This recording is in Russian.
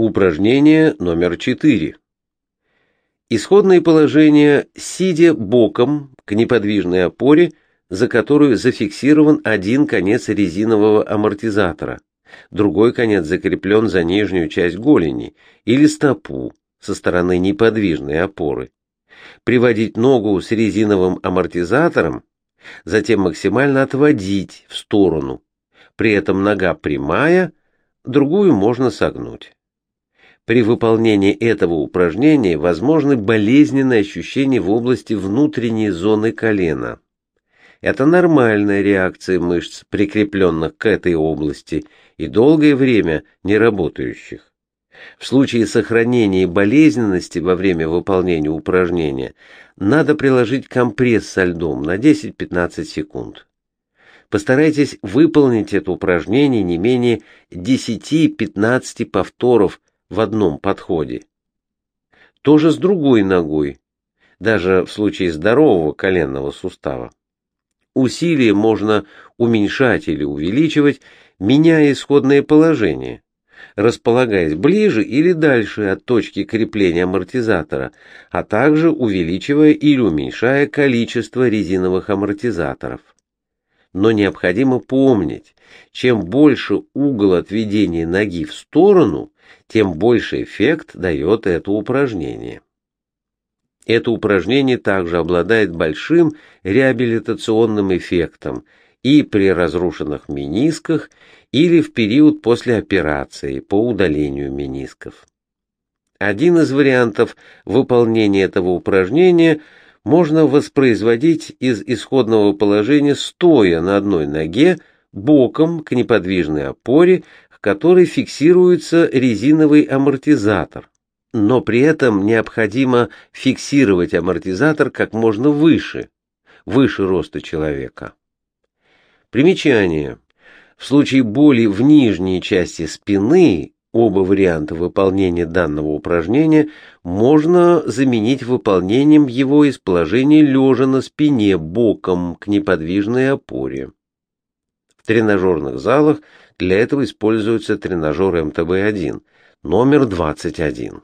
Упражнение номер 4. Исходное положение сидя боком к неподвижной опоре, за которую зафиксирован один конец резинового амортизатора, другой конец закреплен за нижнюю часть голени или стопу со стороны неподвижной опоры. Приводить ногу с резиновым амортизатором, затем максимально отводить в сторону. При этом нога прямая, другую можно согнуть. При выполнении этого упражнения возможны болезненные ощущения в области внутренней зоны колена. Это нормальная реакция мышц, прикрепленных к этой области и долгое время не работающих. В случае сохранения болезненности во время выполнения упражнения надо приложить компресс со льдом на 10-15 секунд. Постарайтесь выполнить это упражнение не менее 10-15 повторов в одном подходе. То же с другой ногой, даже в случае здорового коленного сустава. Усилие можно уменьшать или увеличивать, меняя исходное положение, располагаясь ближе или дальше от точки крепления амортизатора, а также увеличивая или уменьшая количество резиновых амортизаторов. Но необходимо помнить, чем больше угол отведения ноги в сторону, тем больше эффект дает это упражнение. Это упражнение также обладает большим реабилитационным эффектом и при разрушенных менисках или в период после операции по удалению менисков. Один из вариантов выполнения этого упражнения можно воспроизводить из исходного положения стоя на одной ноге боком к неподвижной опоре которой фиксируется резиновый амортизатор. Но при этом необходимо фиксировать амортизатор как можно выше, выше роста человека. Примечание. В случае боли в нижней части спины оба варианта выполнения данного упражнения можно заменить выполнением его из положения лежа на спине боком к неподвижной опоре. В тренажерных залах для этого используется тренажер МТБ-1, номер 21.